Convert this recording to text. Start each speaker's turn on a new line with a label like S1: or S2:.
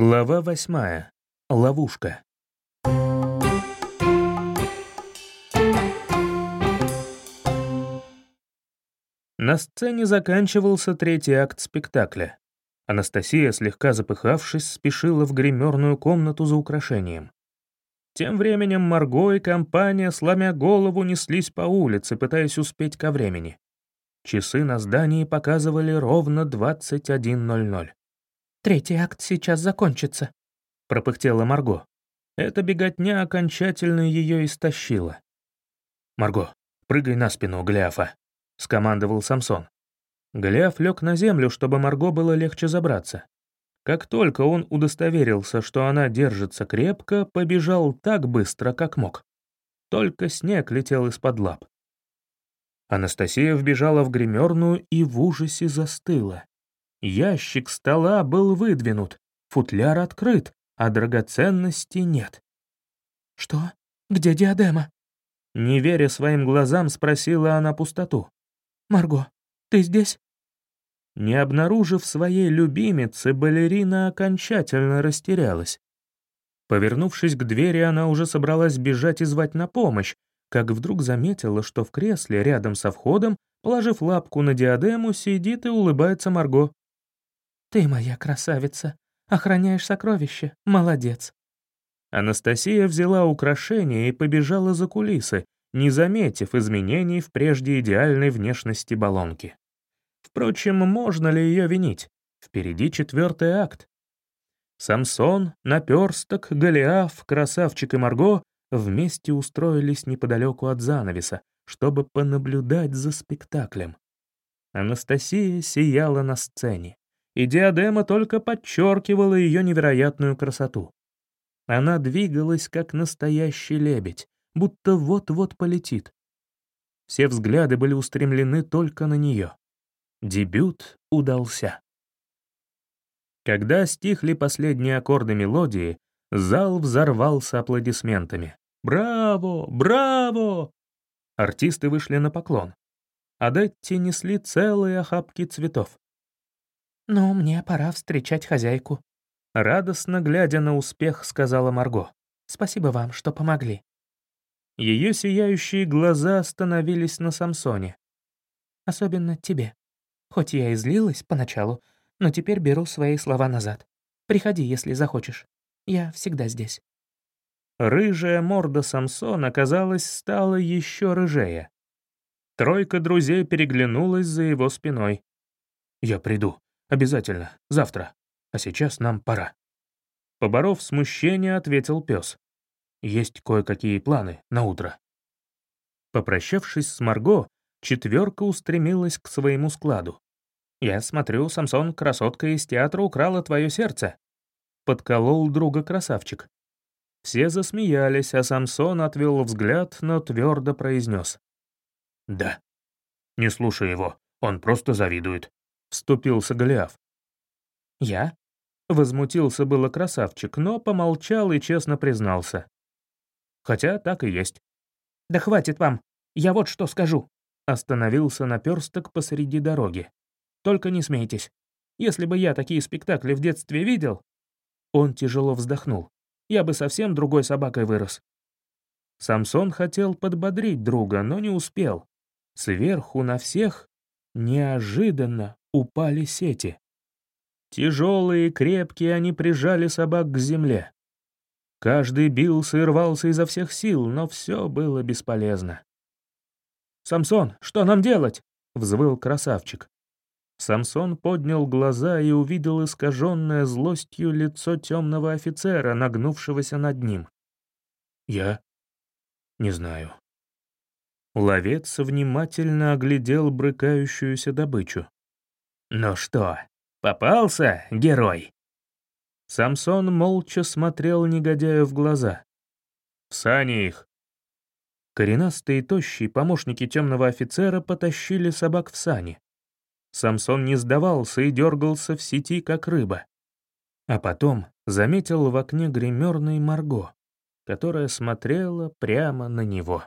S1: Глава восьмая. Ловушка. На сцене заканчивался третий акт спектакля. Анастасия, слегка запыхавшись, спешила в гримерную комнату за украшением. Тем временем Марго и компания, сломя голову, неслись по улице, пытаясь успеть ко времени. Часы на здании показывали ровно 21.00.
S2: «Третий акт сейчас закончится», —
S1: пропыхтела Марго. Эта беготня окончательно ее истощила. «Марго, прыгай на спину Голиафа», — скомандовал Самсон. Голиаф лег на землю, чтобы Марго было легче забраться. Как только он удостоверился, что она держится крепко, побежал так быстро, как мог. Только снег летел из-под лап. Анастасия вбежала в гримерную и в ужасе застыла. Ящик стола был выдвинут, футляр открыт, а драгоценностей нет.
S2: «Что? Где диадема?»
S1: Не веря своим глазам, спросила она пустоту.
S2: «Марго, ты здесь?»
S1: Не обнаружив своей любимицы, балерина окончательно растерялась. Повернувшись к двери, она уже собралась бежать и звать на помощь, как вдруг заметила, что в кресле рядом со входом, положив лапку на диадему, сидит и улыбается Марго.
S2: «Ты моя красавица. Охраняешь сокровища. Молодец».
S1: Анастасия взяла украшение и побежала за кулисы, не заметив изменений в прежде идеальной внешности баллонки. Впрочем, можно ли ее винить? Впереди четвертый акт. Самсон, Наперсток, Голиаф, Красавчик и Марго вместе устроились неподалеку от занавеса, чтобы понаблюдать за спектаклем. Анастасия сияла на сцене и диадема только подчеркивала ее невероятную красоту. Она двигалась, как настоящий лебедь, будто вот-вот полетит. Все взгляды были устремлены только на нее. Дебют удался. Когда стихли последние аккорды мелодии, зал взорвался аплодисментами. «Браво! Браво!» Артисты вышли на поклон. А Детти несли целые охапки цветов.
S2: «Ну, мне пора встречать хозяйку», —
S1: радостно глядя на успех, сказала Марго.
S2: «Спасибо вам, что помогли».
S1: Ее сияющие глаза остановились на Самсоне.
S2: «Особенно тебе. Хоть я и злилась поначалу, но теперь беру свои слова назад. Приходи, если захочешь. Я всегда здесь».
S1: Рыжая морда Самсона, казалось, стала еще рыжее. Тройка друзей переглянулась за его спиной. «Я приду», Обязательно. Завтра. А сейчас нам пора». Поборов смущение, ответил пес. «Есть кое-какие планы на утро». Попрощавшись с Марго, четверка устремилась к своему складу. «Я смотрю, Самсон, красотка из театра украла твое сердце», — подколол друга красавчик. Все засмеялись, а Самсон отвел взгляд, но твердо произнес. «Да. Не слушай его, он просто завидует. — вступился Голиаф.
S2: «Я?»
S1: — возмутился было красавчик, но помолчал и честно признался. Хотя так и есть.
S2: «Да хватит вам, я вот что скажу!»
S1: Остановился наперсток посреди дороги. «Только не смейтесь. Если бы я такие спектакли в детстве видел...» Он тяжело вздохнул. «Я бы совсем другой собакой вырос». Самсон хотел подбодрить друга, но не успел. Сверху на всех неожиданно упали сети. Тяжелые и крепкие они прижали собак к земле. Каждый бился и рвался изо всех сил, но все было бесполезно. «Самсон, что нам делать?» — взвыл красавчик. Самсон поднял глаза и увидел искаженное злостью лицо темного офицера, нагнувшегося над ним. «Я не знаю». Ловец внимательно оглядел брыкающуюся добычу. «Ну что, попался, герой?» Самсон молча смотрел негодяю в глаза. «В сани их!» Коренастые и тощие помощники темного офицера потащили собак в сани. Самсон не сдавался и дергался в сети, как рыба. А потом заметил в окне гримерной Марго, которая смотрела прямо на него.